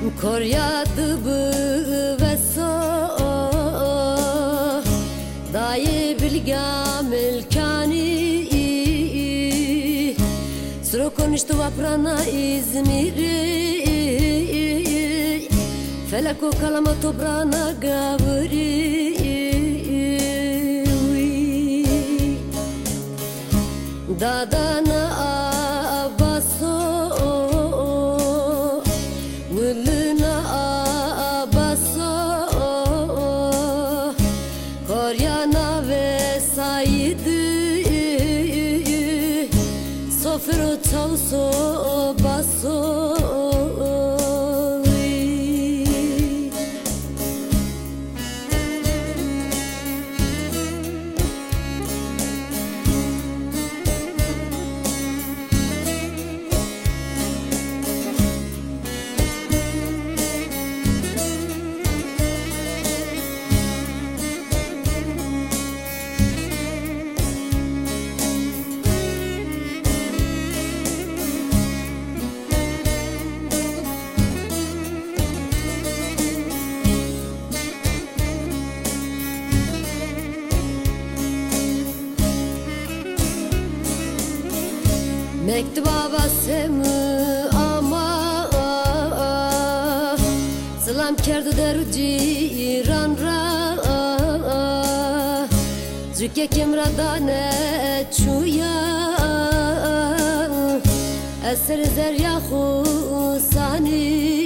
Koryadı bu ve so. Dayı bilgam ilkani Sıra konuştu vaprana İzmir'i. Felek o kalama toprağına gavri. Dadana abaso Sofro tavso baso Mektuba basımı ama Sılam kerdu deru ciran ra Zükke kimra dane çuya Eser zerya husani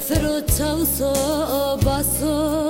Sofero çavso baso